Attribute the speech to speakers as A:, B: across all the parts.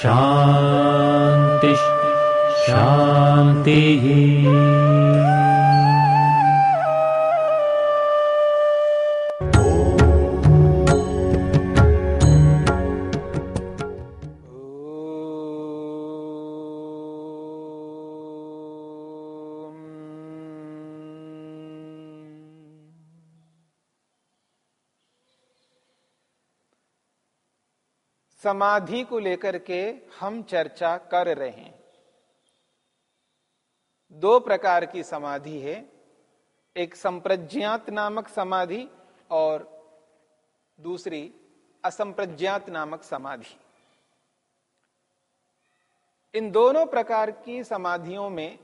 A: शान्तिः शान्तिः
B: समाधि को लेकर के हम चर्चा कर रहे हैं। दो प्रकार की समाधि है, एक संप्रज्ञात नामक समाधि और दूसरी असंप्रज्ञात नामक समाधि। इन दोनों प्रकार की समाधियों में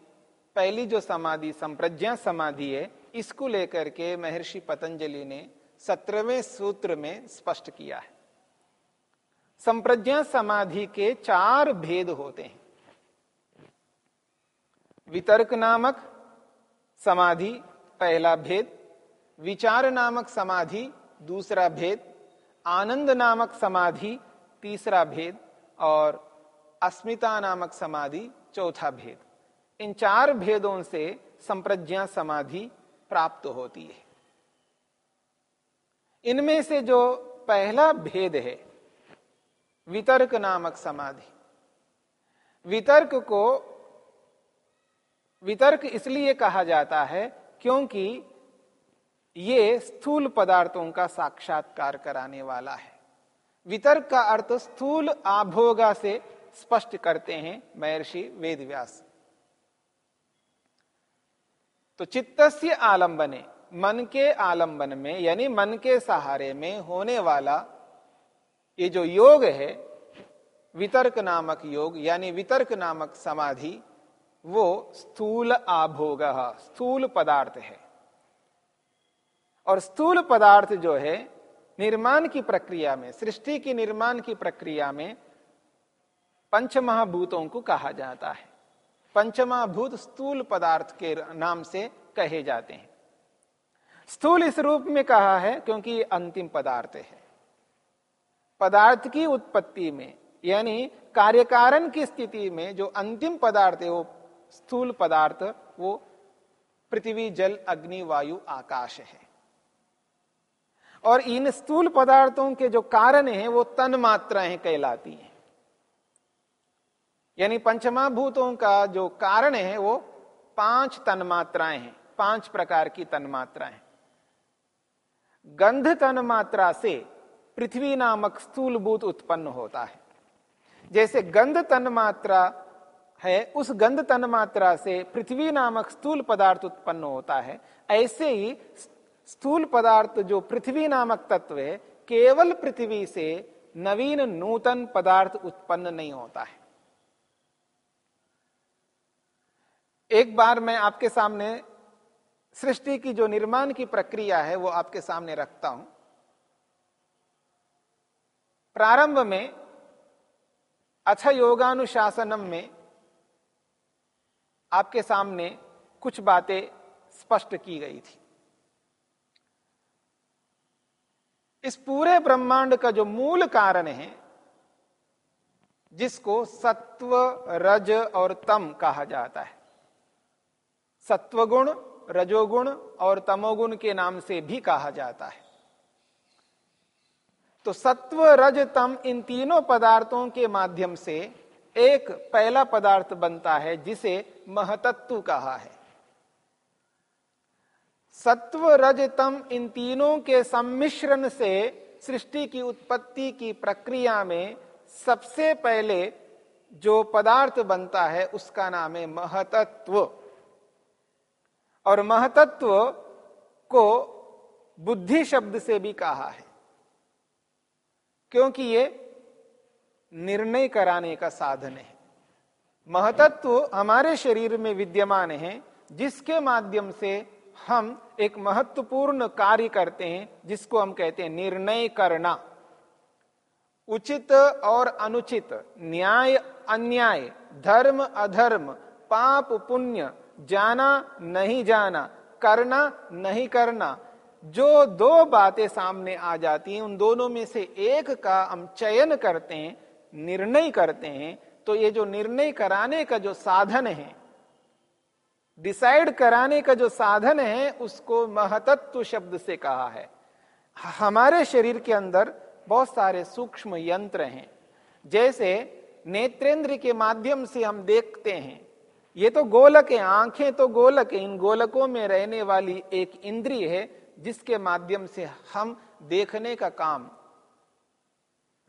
B: पहली जो समाधि, संप्रज्ञा समाधि है, इसको लेकर के महर्षि पतंजलि ने सत्रहवें सूत्र में स्पष्ट किया है। संप्रज्ञा समाधि के चार भेद होते हैं। वितर्क नामक समाधि, पहला भेद, विचार नामक समाधि, दूसरा भेद, आनंद नामक समाधि, तीसरा भेद, और अस्मिता नामक समाधि, चौथा भेद। इन चार भेदों से संप्रज्ञा समाधि प्राप्त होती है। इनमें से जो पहला भेद है वितर्क नामक समाधि। वितर्क को, वितर्क इसलिए कहा जाता है क्योंकि ये स्थूल पदार्थों का साक्षात्कार कराने वाला है। वितर्क का अर्थ स्थूल आभोगा से स्पष्ट करते हैं महर्षि वेदव्यास। तो चित्तस्य आलंबने मन के आलंबन में, यानी मन के सहारे में होने वाला ये जो योग है, वितर्क नामक योग, यानी वितर्क नामक समाधि, वो स्थूल आभोग, स्थूल पदार्थ है। और स्थूल पदार्थ जो है, निर्माण की प्रक्रिया में, सृष्टि की निर्माण की प्रक्रिया में पंचमहाभूतों को कहा जाता है। पंचमहाभूत स्थूल पदार्थ के नाम से कहे जाते हैं। स्थूल इस रूप में कहा है क्योंकि अंतिम पदार्थ है। पदार्थ की उत्पत्ति में, यानी कार्यकारण की स्थिति में जो अंतिम पदार्थ है, वो स्थूल पदार्थ, वो पृथ्वी, जल, अग्नि, वायु, आकाश है। और इन स्थूल पदार्थों के जो कारण हैं, वो तन मात्राएँ कहलाती हैं। यानी पंचमा भूतों का जो कारण है, वो पाँच तन्मात्राएँ हैं, पाँच प्रकार की तन्मात्राएँ गंध तन मात्रा से पृथ्वी नामक स्थूल भूत उत्पन्न होता है। जैसे गंध तन मात्रा है, उस गंध तन मात्रा से पृथ्वी नामक स्थूल पदार्थ उत्पन्न होता है। ऐसे ही स्थूल पदार्थ जो पृथ्वी नामक तत्व है, केवल पृथ्वी से नवीन नूतन पदार्थ उत्पन्न नहीं होता है। एक बार मैं आपके सामने सृष्टि की जो निर्माण की प्रक्रिया है, वो आपके सामने रखता हूँ। प्रारंभ में, अथ योगानुशासनम में आपके सामने कुछ बातें स्पष्ट की गई थी। इस पूरे ब्रह्मांड का जो मूल कारण है, जिसको सत्व, रज और तम कहा जाता है। सत्वगुण, रजोगुण और तमोगुण के नाम से भी कहा जाता है। तो सत्व रज तम इन तीनों पदार्थों के माध्यम से एक पहला पदार्थ बनता है, जिसे महतत्व कहा है। सत्व रज तम इन तीनों के सम्मिश्रण से सृष्टि की उत्पत्ति की प्रक्रिया में सबसे पहले जो पदार्थ बनता है, उसका नाम है महतत्व। और महतत्व को बुद्धि शब्द से भी कहा है। क्योंकि ये निर्णय कराने का साधन है। महतत्व हमारे शरीर में विद्यमान है, जिसके माध्यम से हम एक महत्वपूर्ण कार्य करते हैं, जिसको हम कहते हैं निर्णय करना। उचित और अनुचित, न्याय अन्याय, धर्म अधर्म, पाप पुण्य, जाना नहीं जाना, करना नहीं करना जो दो बातें सामने आ जाती हैं, उन दोनों में से एक का हम चयन करते हैं, निर्णय करते हैं तो ये जो निर्णय कराने का जो साधन है डिसाइड कराने का जो साधन है, उसको महतत्व शब्द से कहा है। हमारे शरीर के अंदर बहुत सारे सूक्ष्म यंत्र हैं, जैसे नेत्रेंद्र के माध्यम से हम देखते हैं। ये तो गोलक है, आँखें तो गोलक है, इन गोलकों में रहने वाली एक इंद्रिय है जिसके माध्यम से हम देखने का काम,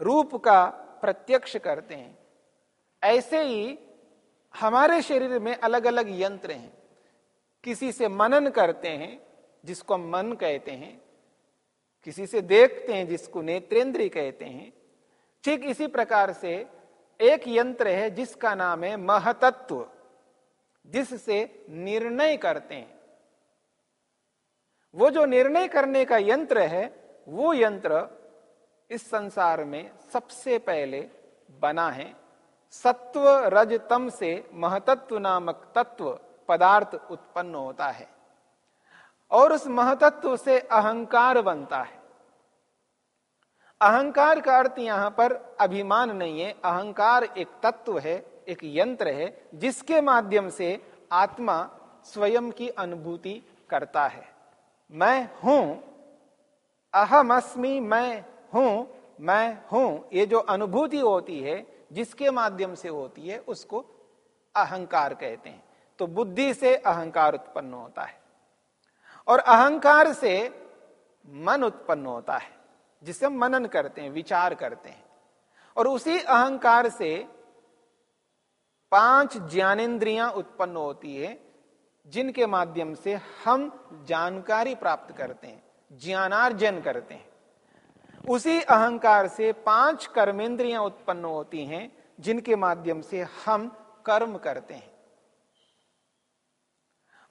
B: रूप का प्रत्यक्ष करते हैं। ऐसे ही हमारे शरीर में अलग अलग यंत्र हैं। किसी से मनन करते हैं, जिसको हम मन कहते हैं। किसी से देखते हैं, जिसको नेत्रेंद्री कहते हैं। ठीक इसी प्रकार से एक यंत्र है, जिसका नाम है महतत्व, जिससे निर्णय करते हैं। वो जो निर्णय करने का यंत्र है, वो यंत्र इस संसार में सबसे पहले बना है। सत्व रजतम से महतत्व नामक तत्व, पदार्थ उत्पन्न होता है। और उस महतत्व से अहंकार बनता है। अहंकार का अर्थ यहाँ पर अभिमान नहीं है। अहंकार एक तत्व है, एक यंत्र है, जिसके माध्यम से आत्मा स्वयं की अनुभूति करता है। मैं हूँ, अहम अस्मी, मैं हूँ मैं हूँ, ये जो अनुभूति होती है, जिसके माध्यम से होती है, उसको अहंकार कहते हैं। तो बुद्धि से अहंकार उत्पन्न होता है और अहंकार से मन उत्पन्न होता है, जिसे हम मनन करते हैं, विचार करते हैं। और उसी अहंकार से पाँच ज्ञानेन्द्रियाँ उत्पन्न होती है जिनके माध्यम से हम जानकारी प्राप्त करते हैं, ज्ञानार्जन करते हैं। उसी अहंकार से पाँच कर्मेंद्रियाँ उत्पन्न होती हैं, जिनके माध्यम से हम कर्म करते हैं।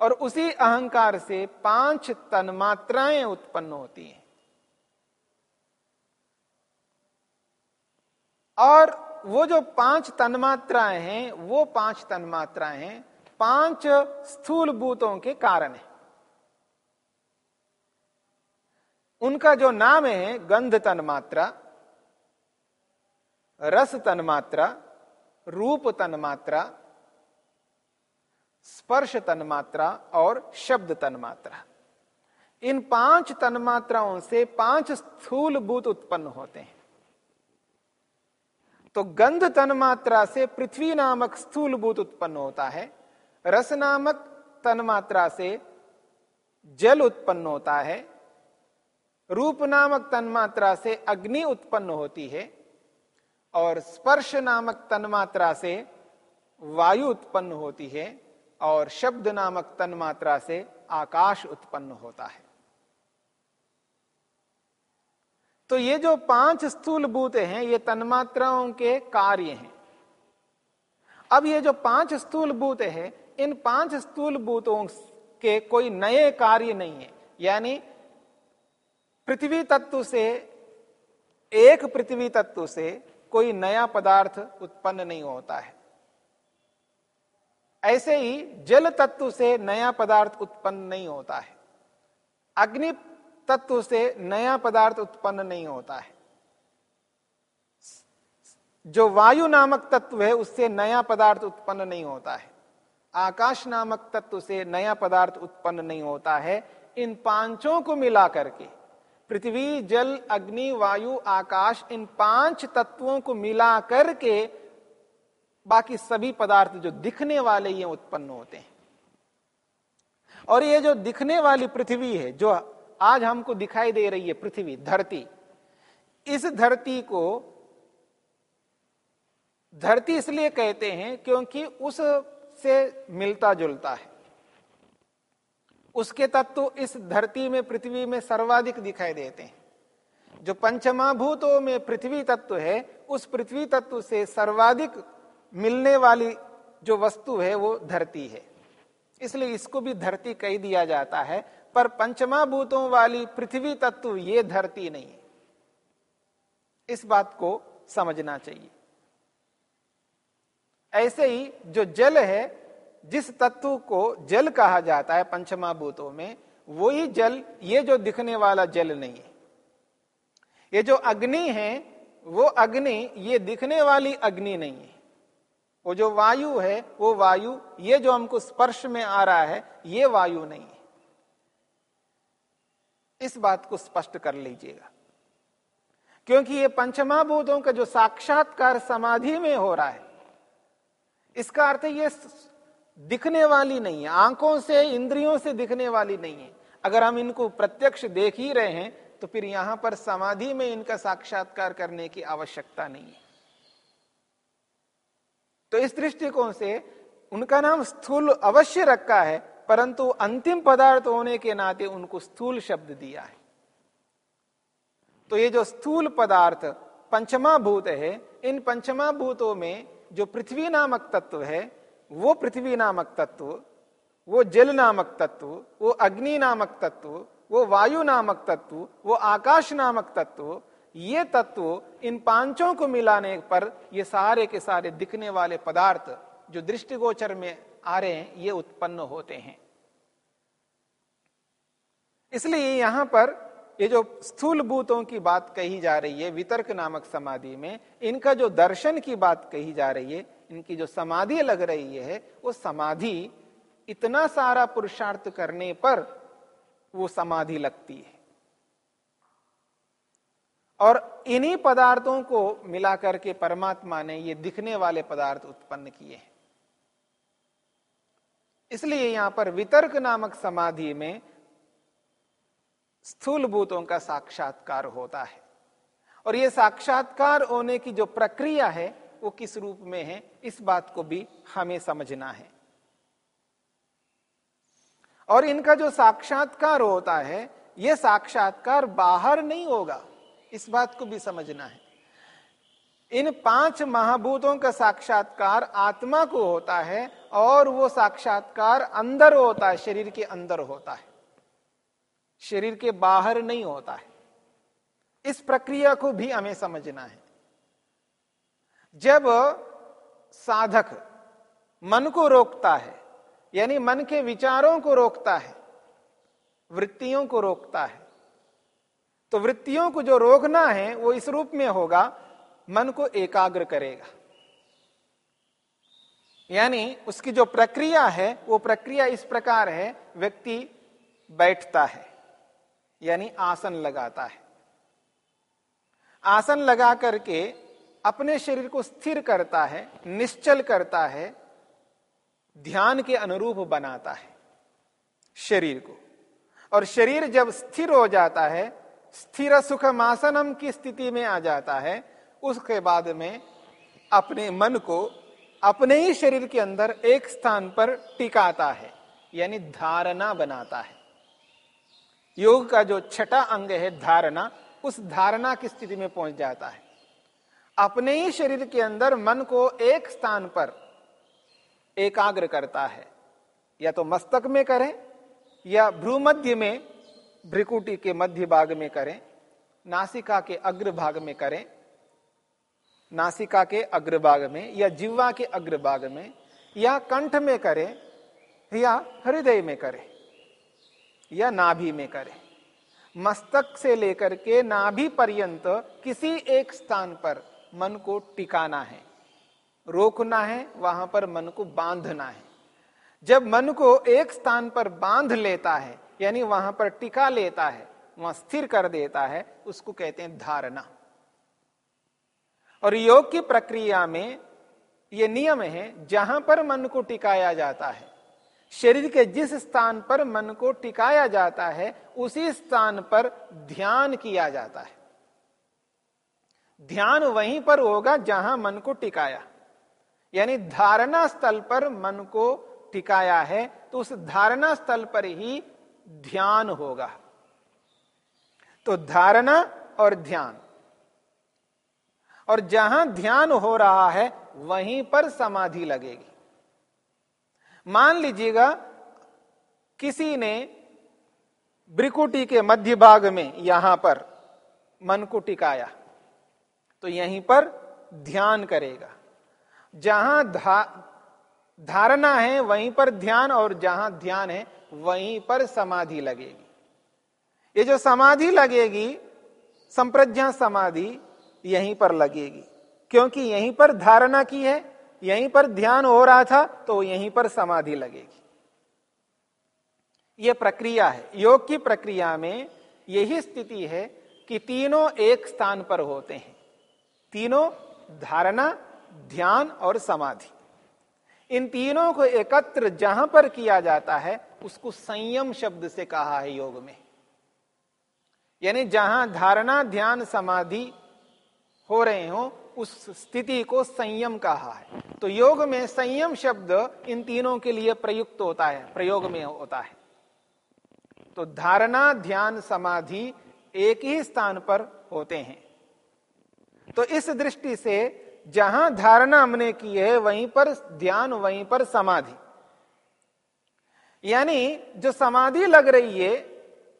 B: और उसी अहंकार से पाँच तन्मात्राएँ उत्पन्न होती हैं। और वो जो पाँच तन्मात्राएँ हैं, वो पाँच तन्मात्राएँ हैं पाँच स्थूल भूतों के कारण है। उनका जो नाम है, गंध तन मात्रा, रस तन मात्रा, रूप तन मात्रा, स्पर्श तन मात्रा और शब्द तन मात्रा। इन पाँच तन्मात्राओं से पाँच स्थूल भूत उत्पन्न होते हैं। तो गंध तन मात्रा से पृथ्वी नामक स्थूल भूत उत्पन्न होता है। रस नामक तन्मात्रा से जल उत्पन्न होता है, रूप नामक तन्मात्रा से अग्नि उत्पन्न होती है और स्पर्श नामक तन्मात्रा से वायु उत्पन्न होती है और शब्द नामक तन्मात्रा से आकाश उत्पन्न होता है। तो ये जो पाँच स्थूल भूत हैं, ये तन्मात्राओं के कार्य हैं। अब ये जो पाँच स्थूल भूत है इन पाँच स्थूल भूतों के कोई नए कार्य नहीं है। यानी पृथ्वी तत्व से, एक पृथ्वी तत्व से कोई नया पदार्थ उत्पन्न नहीं होता है। ऐसे ही जल तत्व से नया पदार्थ उत्पन्न नहीं होता है। अग्नि तत्व से नया पदार्थ उत्पन्न नहीं होता है। जो वायु नामक तत्व है, उससे नया पदार्थ उत्पन्न नहीं होता है। आकाश नामक तत्व से नया पदार्थ उत्पन्न नहीं होता है। इन पाँचों को मिला करके पृथ्वी, जल, अग्नि, वायु, आकाश, इन पाँच तत्वों को मिला करके बाकी सभी पदार्थ जो दिखने वाले ये उत्पन्न होते हैं। और ये जो दिखने वाली पृथ्वी है, जो आज हमको दिखाई दे रही है पृथ्वी, धरती, इस धरती को, धरती इसलिए कहते हैं क्योंकि उस से मिलता जुलता है। उसके तत्व इस धरती में, पृथ्वी में सर्वाधिक दिखाई देते हैं। जो पंचमाभूतों में पृथ्वी तत्व है, उस पृथ्वी तत्व से सर्वाधिक मिलने वाली जो वस्तु है, वो धरती है। इसलिए इसको भी धरती कह दिया जाता है, पर पंचमाभूतों वाली पृथ्वी तत्व ये धरती नहीं है। इस बात को समझना चाहिए। ऐसे ही जो जल है, जिस तत्व को जल कहा जाता है पंचमाभूतों में, वही जल, ये जो दिखने वाला जल नहीं है। ये जो अग्नि है, वो अग्नि, ये दिखने वाली अग्नि नहीं है। वो जो वायु है, वो वायु, ये जो हमको स्पर्श में आ रहा है, ये वायु नहीं है। इस बात को स्पष्ट कर लीजिएगा। क्योंकि ये पंचमाभूतों का जो साक्षात्कार समाधि में हो रहा है इसका अर्थ ये दिखने वाली नहीं है, आँखों से, इंद्रियों से दिखने वाली नहीं है। अगर हम इनको प्रत्यक्ष देख ही रहे हैं तो फिर यहाँ पर समाधि में इनका साक्षात्कार करने की आवश्यकता नहीं है। तो इस दृष्टिकोण से उनका नाम स्थूल अवश्य रखा है, परंतु अंतिम पदार्थ होने के नाते उनको स्थूल शब्द दिया है। तो ये जो स्थूल पदार्थ पंचमा भूत है, इन पंचमा भूतों में जो पृथ्वी नामक तत्व है, वो पृथ्वी नामक तत्व, वो जल नामक तत्व, वो अग्नि नामक तत्व, वो वायु नामक तत्व, वो आकाश नामक तत्व, ये तत्व इन पाँचों को मिलाने पर ये सारे के सारे दिखने वाले पदार्थ जो दृष्टिगोचर में आ रहे हैं, ये उत्पन्न होते हैं। इसलिए यहाँ पर ये जो स्थूल भूतों की बात कही जा रही है, वितर्क नामक समाधि में, इनका जो दर्शन की बात कही जा रही है, इनकी जो समाधि लग रही है, वो समाधि इतना सारा पुरुषार्थ करने पर वो समाधि लगती है। और इन्हीं पदार्थों को मिलाकर के परमात्मा ने ये दिखने वाले पदार्थ उत्पन्न किए हैं। इसलिए यहाँ पर वितर्क नामक समाधि में स्थूल भूतों का साक्षात्कार होता है। और यह साक्षात्कार होने की जो प्रक्रिया है, वो किस रूप में है, इस बात को भी हमें समझना है। और इनका जो साक्षात्कार होता है यह साक्षात्कार बाहर नहीं होगा, इस बात को भी समझना है। इन पाँच महाभूतों का साक्षात्कार आत्मा को होता है, और वो साक्षात्कार अंदर होता है, शरीर के अंदर होता है। शरीर के बाहर नहीं होता है। इस प्रक्रिया को भी हमें समझना है। जब साधक मन को रोकता है, यानी मन के विचारों को रोकता है, वृत्तियों को रोकता है तो वृत्तियों को जो रोकना है, वो इस रूप में होगा, मन को एकाग्र करेगा। यानी उसकी जो प्रक्रिया है, वो प्रक्रिया इस प्रकार है, व्यक्ति बैठता है। यानी आसन लगाता है। आसन लगा करके अपने शरीर को स्थिर करता है, निश्चल करता है, ध्यान के अनुरूप बनाता है शरीर को। और शरीर जब स्थिर हो जाता है, स्थिर सुख मासनम की स्थिति में आ जाता है, उसके बाद में अपने मन को अपने ही शरीर के अंदर एक स्थान पर टिकाता है, यानी धारणा बनाता है। योग का जो छठा अंग है धारणा, उस धारणा की स्थिति में पहुँच जाता है। अपने ही शरीर के अंदर मन को एक स्थान पर एकाग्र करता है। या तो मस्तक में करें, या भ्रूमध्य में, भ्रिकुटी के मध्य भाग में करें, नासिका के अग्र भाग में करें, नासिका के अग्र अग्रभाग में, या जिह्वा के अग्र अग्रभाग में, या कंठ में करें, या हृदय में करें। या नाभि में करें। मस्तक से लेकर के नाभि पर्यंत किसी एक स्थान पर मन को टिकाना है, रोकना है, वहाँ पर मन को बांधना है। जब मन को एक स्थान पर बाँध लेता है, यानी वहाँ पर टिका लेता है, वहाँ स्थिर कर देता है, उसको कहते हैं धारणा। और योग की प्रक्रिया में यह नियम है, जहाँ पर मन को टिकाया जाता है शरीर के जिस स्थान पर मन को टिकाया जाता है, उसी स्थान पर ध्यान किया जाता है। ध्यान वहीं पर होगा जहाँ मन को टिकाया। यानी धारणा स्थल पर मन को टिकाया है तो उस धारणा स्थल पर ही ध्यान होगा। तो धारणा और ध्यान। और जहाँ ध्यान हो रहा है, वहीं पर समाधि लगेगी। मान लीजिएगा किसी ने ब्रिकुटी के मध्य भाग में यहाँ पर मन को टिकाया तो यहीं पर ध्यान करेगा। जहाँ धा, धारणा है वहीं पर ध्यान और जहाँ ध्यान है वहीं पर समाधि लगेगी। ये जो समाधि लगेगी संप्रज्ञा समाधि यहीं पर लगेगी। क्योंकि यहीं पर धारणा की है यहीं पर ध्यान हो रहा था तो यहीं पर समाधि लगेगी। यह प्रक्रिया है। योग की प्रक्रिया में यही स्थिति है कि तीनों एक स्थान पर होते हैं। तीनों धारणा, ध्यान और समाधि। इन तीनों को एकत्र जहाँ पर किया जाता है, उसको संयम शब्द से कहा है योग में। यानी जहाँ धारणा, ध्यान, समाधि हो रहे हो उस स्थिति को संयम कहा है। तो योग में संयम शब्द इन तीनों के लिए प्रयुक्त होता है, प्रयोग में होता है। तो धारणा, ध्यान, समाधि एक ही स्थान पर होते हैं। तो इस दृष्टि से जहाँ धारणा हमने की है, वहीं पर ध्यान, वहीं पर समाधि। यानी जो समाधि लग रही है,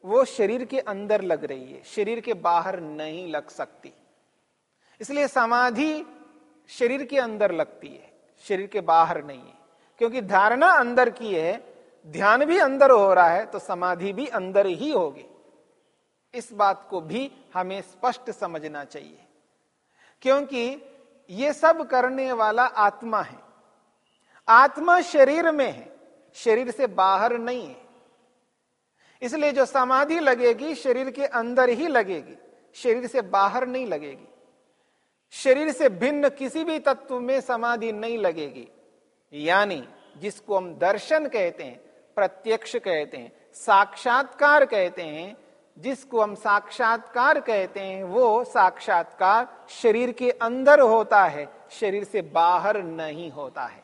B: वो शरीर के अंदर लग रही है। शरीर के बाहर नहीं लग सकती। इसलिए समाधि शरीर के अंदर लगती है, शरीर के बाहर नहीं है। क्योंकि धारणा अंदर की है, ध्यान भी अंदर हो रहा है तो समाधि भी अंदर ही होगी। इस बात को भी हमें स्पष्ट समझना चाहिए। क्योंकि ये सब करने वाला आत्मा है। आत्मा शरीर में है, शरीर से बाहर नहीं है। इसलिए जो समाधि लगेगी, शरीर के अंदर ही लगेगी, शरीर से बाहर नहीं लगेगी। शरीर से भिन्न किसी भी तत्व में समाधि नहीं लगेगी। यानी जिसको हम दर्शन कहते हैं, प्रत्यक्ष कहते हैं, साक्षात्कार कहते हैं, जिसको हम साक्षात्कार कहते हैं, वो साक्षात्कार शरीर के अंदर होता है, शरीर से बाहर नहीं होता है।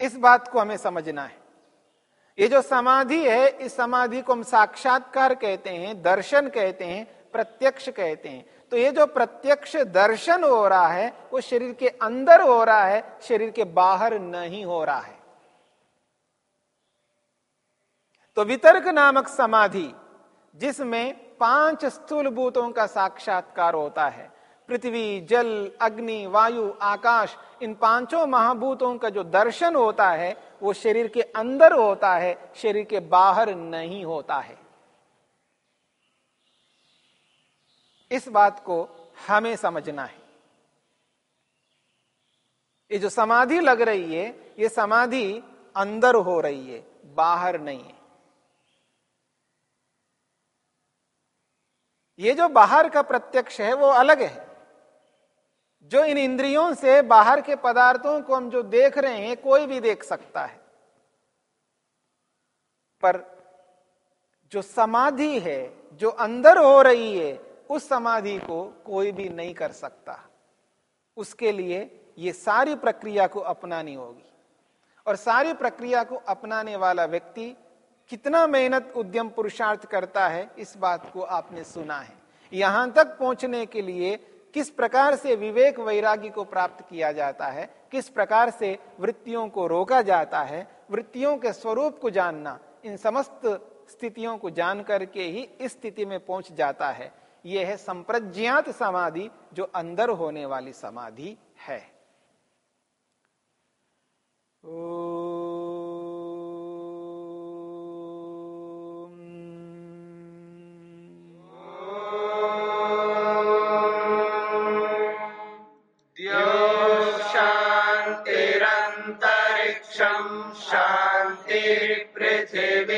B: इस बात को हमें समझना है। ये जो समाधि है, इस समाधि को हम साक्षात्कार कहते हैं, दर्शन कहते हैं प्रत्यक्ष कहते हैं। तो ये जो प्रत्यक्ष दर्शन हो रहा है, वो शरीर के अंदर हो रहा है, शरीर के बाहर नहीं हो रहा है। तो वितर्क नामक समाधि, जिसमें पाँच स्थूल भूतों का साक्षात्कार होता है। पृथ्वी, जल, अग्नि, वायु, आकाश, इन पाँचों महाभूतों का जो दर्शन होता है, वो शरीर के अंदर होता है, शरीर के बाहर नहीं होता है। इस बात को हमें समझना है। ये जो समाधि लग रही है, ये समाधि अंदर हो रही है, बाहर नहीं है। ये जो बाहर का प्रत्यक्ष है, वो अलग है। जो इन इंद्रियों से बाहर के पदार्थों को हम जो देख रहे हैं, कोई भी देख सकता है। पर जो समाधि है, जो अंदर हो रही है उस समाधि को कोई भी नहीं कर सकता। उसके लिए ये सारी प्रक्रिया को अपनानी होगी। और सारी प्रक्रिया को अपनाने वाला व्यक्ति कितना मेहनत उद्यम पुरुषार्थ करता है, इस बात को आपने सुना है। यहाँ तक पहुँचने के लिए किस प्रकार से विवेक वैरागी को प्राप्त किया जाता है, किस प्रकार से वृत्तियों को रोका जाता है, वृत्तियों के स्वरूप को जानना, इन समस्त स्थितियों को जान करके ही इस स्थिति में पहुँच जाता है। यह है संप्रज्ञात समाधि जो अंदर होने वाली समाधि है। शांतिरंतरिक्षम
C: शांति पृथ्वी